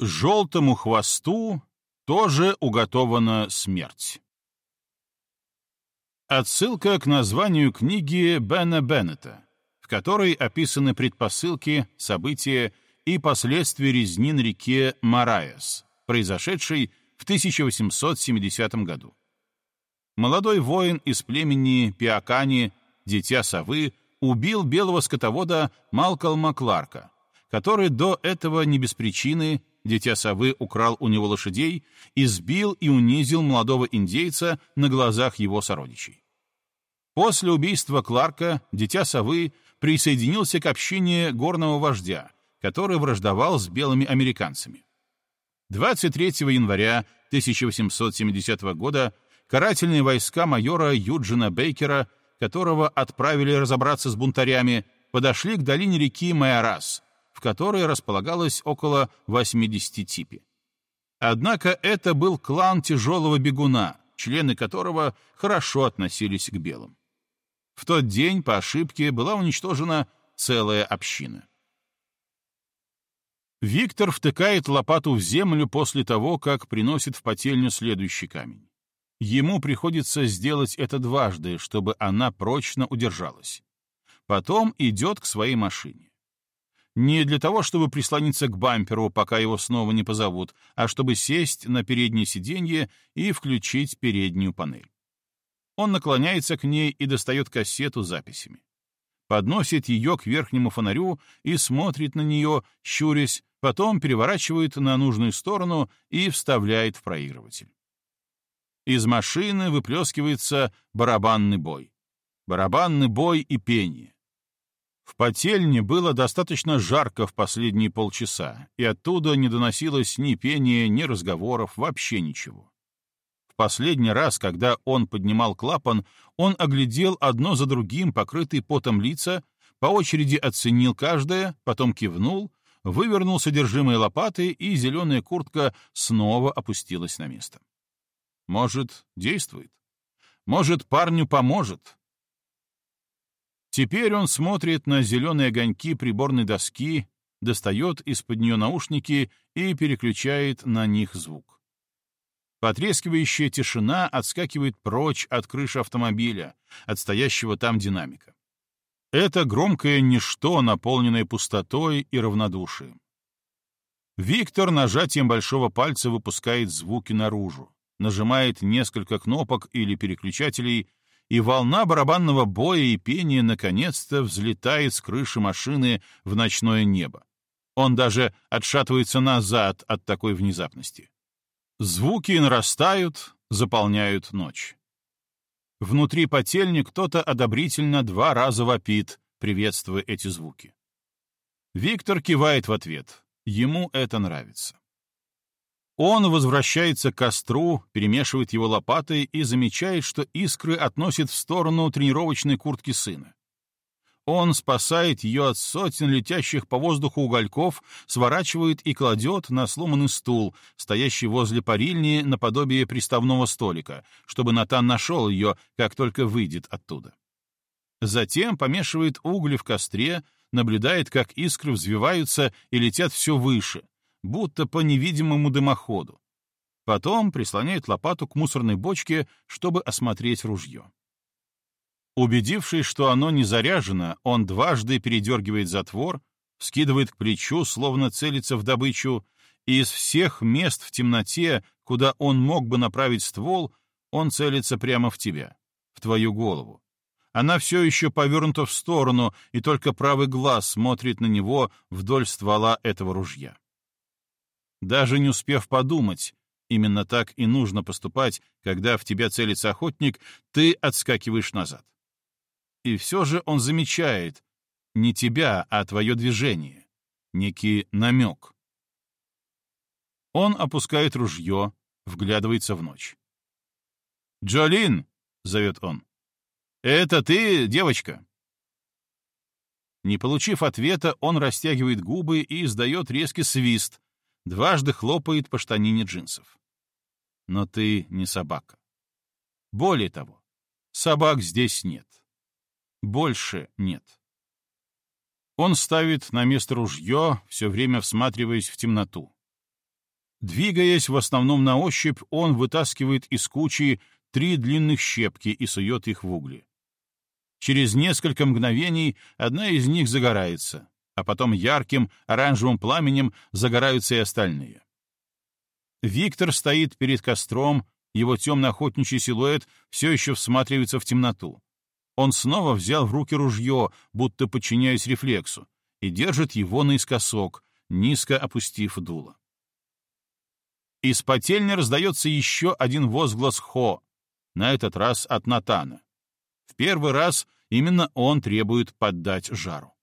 Желтому хвосту тоже уготована смерть. Отсылка к названию книги Бена Беннета, в которой описаны предпосылки, события и последствия резни на реке Мараяс, произошедшей в 1870 году. Молодой воин из племени Пиакани, дитя совы, убил белого скотовода Малкольма Кларка, который до этого не без причины Дитя совы украл у него лошадей, избил и унизил молодого индейца на глазах его сородичей. После убийства Кларка дитя совы присоединился к общине горного вождя, который враждовал с белыми американцами. 23 января 1870 года карательные войска майора Юджина Бейкера, которого отправили разобраться с бунтарями, подошли к долине реки Майорас, которой располагалось около 80 типи. Однако это был клан тяжелого бегуна, члены которого хорошо относились к белым. В тот день по ошибке была уничтожена целая община. Виктор втыкает лопату в землю после того, как приносит в потельню следующий камень. Ему приходится сделать это дважды, чтобы она прочно удержалась. Потом идет к своей машине. Не для того, чтобы прислониться к бамперу, пока его снова не позовут, а чтобы сесть на переднее сиденье и включить переднюю панель. Он наклоняется к ней и достает кассету с записями. Подносит ее к верхнему фонарю и смотрит на нее, щурясь, потом переворачивает на нужную сторону и вставляет в проигрыватель. Из машины выплескивается барабанный бой. Барабанный бой и пение. В потельне было достаточно жарко в последние полчаса, и оттуда не доносилось ни пения, ни разговоров, вообще ничего. В последний раз, когда он поднимал клапан, он оглядел одно за другим покрытые потом лица, по очереди оценил каждое, потом кивнул, вывернул содержимое лопаты, и зеленая куртка снова опустилась на место. Может, действует? Может, парню поможет? Теперь он смотрит на зеленые огоньки приборной доски, достает из-под нее наушники и переключает на них звук. Потрескивающая тишина отскакивает прочь от крыши автомобиля, от стоящего там динамика. Это громкое ничто, наполненное пустотой и равнодушием. Виктор нажатием большого пальца выпускает звуки наружу, нажимает несколько кнопок или переключателей — и волна барабанного боя и пения наконец-то взлетает с крыши машины в ночное небо. Он даже отшатывается назад от такой внезапности. Звуки нарастают, заполняют ночь. Внутри потельни кто-то одобрительно два раза вопит, приветствуя эти звуки. Виктор кивает в ответ. Ему это нравится. Он возвращается к костру, перемешивает его лопатой и замечает, что искры относят в сторону тренировочной куртки сына. Он спасает ее от сотен летящих по воздуху угольков, сворачивает и кладет на сломанный стул, стоящий возле парильни наподобие приставного столика, чтобы Натан нашел ее, как только выйдет оттуда. Затем помешивает угли в костре, наблюдает, как искры взвиваются и летят все выше, будто по невидимому дымоходу. Потом прислоняет лопату к мусорной бочке, чтобы осмотреть ружье. Убедившись, что оно не заряжено, он дважды передергивает затвор, скидывает к плечу, словно целится в добычу, и из всех мест в темноте, куда он мог бы направить ствол, он целится прямо в тебя, в твою голову. Она все еще повернута в сторону, и только правый глаз смотрит на него вдоль ствола этого ружья. Даже не успев подумать, именно так и нужно поступать, когда в тебя целится охотник, ты отскакиваешь назад. И все же он замечает не тебя, а твое движение, некий намек. Он опускает ружье, вглядывается в ночь. «Джолин!» — зовет он. «Это ты, девочка?» Не получив ответа, он растягивает губы и издает резкий свист, дважды хлопает по штанине джинсов. Но ты не собака. Более того, собак здесь нет. Больше нет. Он ставит на место ружье, все время всматриваясь в темноту. Двигаясь в основном на ощупь, он вытаскивает из кучи три длинных щепки и сует их в угли. Через несколько мгновений одна из них загорается, а потом ярким оранжевым пламенем загораются и остальные. Виктор стоит перед костром, его темно-охотничий силуэт все еще всматривается в темноту. Он снова взял в руки ружье, будто подчиняясь рефлексу, и держит его наискосок, низко опустив дуло. Из потельни раздается еще один возглас «Хо», на этот раз от Натана. В первый раз именно он требует поддать жару.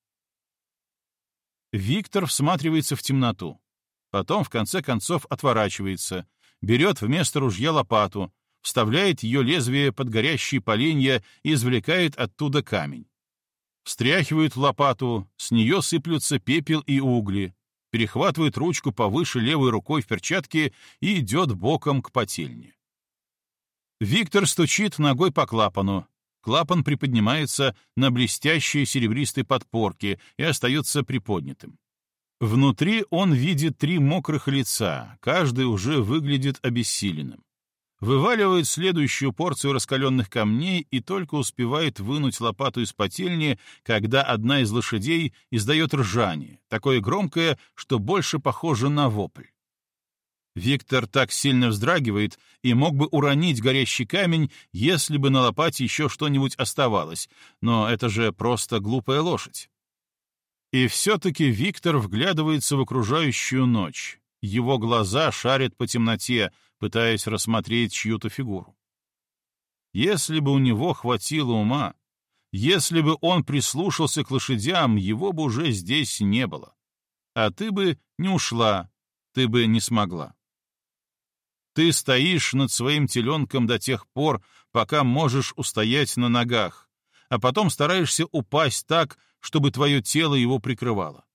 Виктор всматривается в темноту. Потом, в конце концов, отворачивается, берет вместо ружья лопату, вставляет ее лезвие под горящие поленья и извлекает оттуда камень. Встряхивает лопату, с нее сыплются пепел и угли, перехватывает ручку повыше левой рукой в перчатке и идет боком к потельне. Виктор стучит ногой по клапану. Клапан приподнимается на блестящей серебристой подпорке и остается приподнятым. Внутри он видит три мокрых лица, каждый уже выглядит обессиленным. Вываливает следующую порцию раскаленных камней и только успевает вынуть лопату из потельни, когда одна из лошадей издает ржание, такое громкое, что больше похоже на вопль. Виктор так сильно вздрагивает и мог бы уронить горящий камень, если бы на лопате еще что-нибудь оставалось, но это же просто глупая лошадь. И все-таки Виктор вглядывается в окружающую ночь. Его глаза шарят по темноте, пытаясь рассмотреть чью-то фигуру. Если бы у него хватило ума, если бы он прислушался к лошадям, его бы уже здесь не было. А ты бы не ушла, ты бы не смогла. Ты стоишь над своим теленком до тех пор, пока можешь устоять на ногах, а потом стараешься упасть так, чтобы твое тело его прикрывало.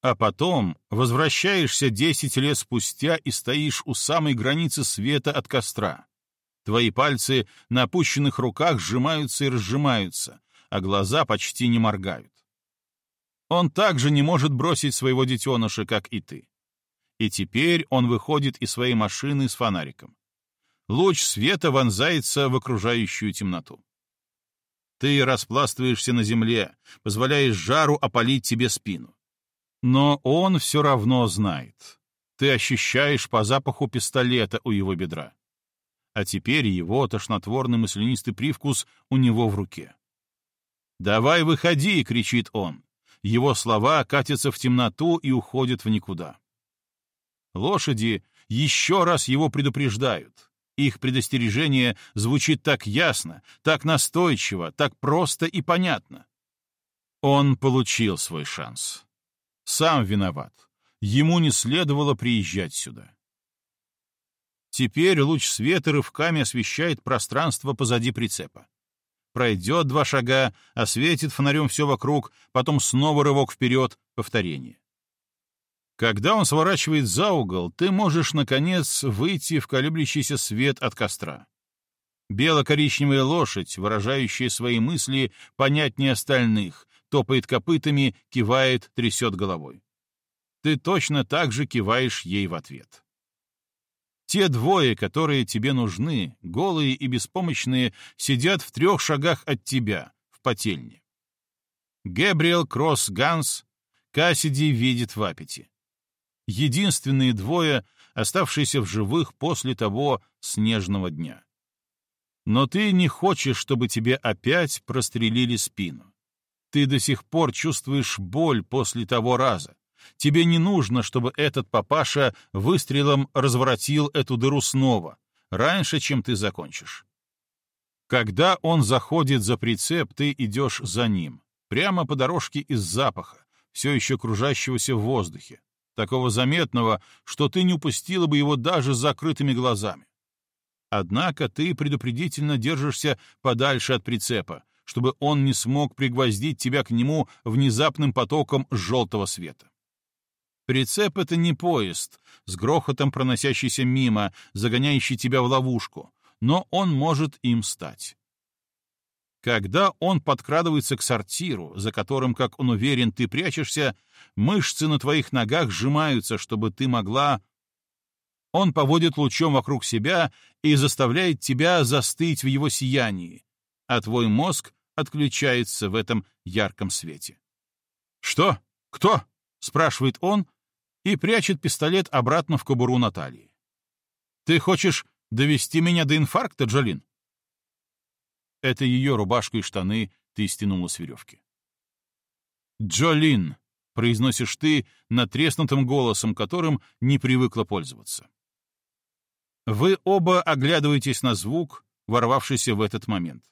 А потом возвращаешься десять лет спустя и стоишь у самой границы света от костра. Твои пальцы на опущенных руках сжимаются и разжимаются, а глаза почти не моргают. Он также не может бросить своего детеныша, как и ты. И теперь он выходит из своей машины с фонариком. Луч света вонзается в окружающую темноту. Ты распластываешься на земле, позволяешь жару опалить тебе спину. Но он все равно знает. Ты ощущаешь по запаху пистолета у его бедра. А теперь его тошнотворный маслянистый привкус у него в руке. «Давай выходи!» — кричит он. Его слова катятся в темноту и уходят в никуда. Лошади еще раз его предупреждают. Их предостережение звучит так ясно, так настойчиво, так просто и понятно. Он получил свой шанс. Сам виноват. Ему не следовало приезжать сюда. Теперь луч света рывками освещает пространство позади прицепа. Пройдет два шага, осветит фонарем все вокруг, потом снова рывок вперед, повторение. Когда он сворачивает за угол, ты можешь, наконец, выйти в колеблющийся свет от костра. Бело-коричневая лошадь, выражающая свои мысли понятнее остальных, топает копытами, кивает, трясет головой. Ты точно так же киваешь ей в ответ. Те двое, которые тебе нужны, голые и беспомощные, сидят в трех шагах от тебя, в потельне. Гэбриэл Кросс Ганс, Кассиди видит в аппете единственные двое, оставшиеся в живых после того снежного дня. Но ты не хочешь, чтобы тебе опять прострелили спину. Ты до сих пор чувствуешь боль после того раза. Тебе не нужно, чтобы этот папаша выстрелом разворотил эту дыру снова, раньше, чем ты закончишь. Когда он заходит за прицеп, ты идешь за ним, прямо по дорожке из запаха, все еще кружащегося в воздухе, такого заметного, что ты не упустила бы его даже с закрытыми глазами. Однако ты предупредительно держишься подальше от прицепа, чтобы он не смог пригвоздить тебя к нему внезапным потоком желтого света. Прицеп — это не поезд, с грохотом проносящийся мимо, загоняющий тебя в ловушку, но он может им стать. Когда он подкрадывается к сортиру, за которым, как он уверен, ты прячешься, мышцы на твоих ногах сжимаются, чтобы ты могла... Он поводит лучом вокруг себя и заставляет тебя застыть в его сиянии, а твой мозг отключается в этом ярком свете. «Что? Кто?» — спрашивает он и прячет пистолет обратно в кобуру Натальи. «Ты хочешь довести меня до инфаркта, Джолин?» Это ее рубашку и штаны ты стянула с веревки. «Джолин», — произносишь ты натреснутым голосом, которым не привыкла пользоваться. Вы оба оглядываетесь на звук, ворвавшийся в этот момент.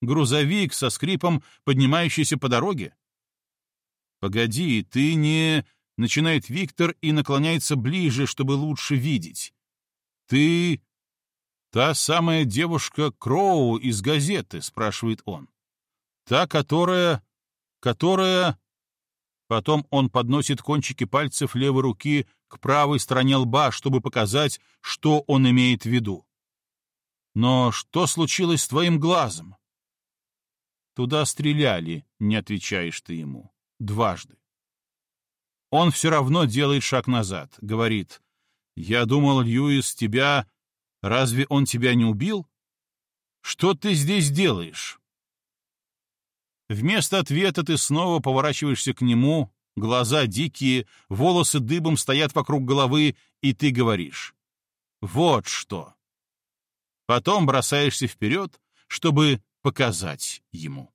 Грузовик со скрипом, поднимающийся по дороге? «Погоди, ты не...» — начинает Виктор и наклоняется ближе, чтобы лучше видеть. «Ты...» «Та самая девушка Кроу из газеты?» — спрашивает он. «Та, которая... которая...» Потом он подносит кончики пальцев левой руки к правой стороне лба, чтобы показать, что он имеет в виду. «Но что случилось с твоим глазом?» «Туда стреляли», — не отвечаешь ты ему. Дважды. Он все равно делает шаг назад, говорит, «Я думал, Льюис, тебя... Разве он тебя не убил? Что ты здесь делаешь?» Вместо ответа ты снова поворачиваешься к нему, глаза дикие, волосы дыбом стоят вокруг головы, и ты говоришь «Вот что». Потом бросаешься вперед, чтобы показать ему.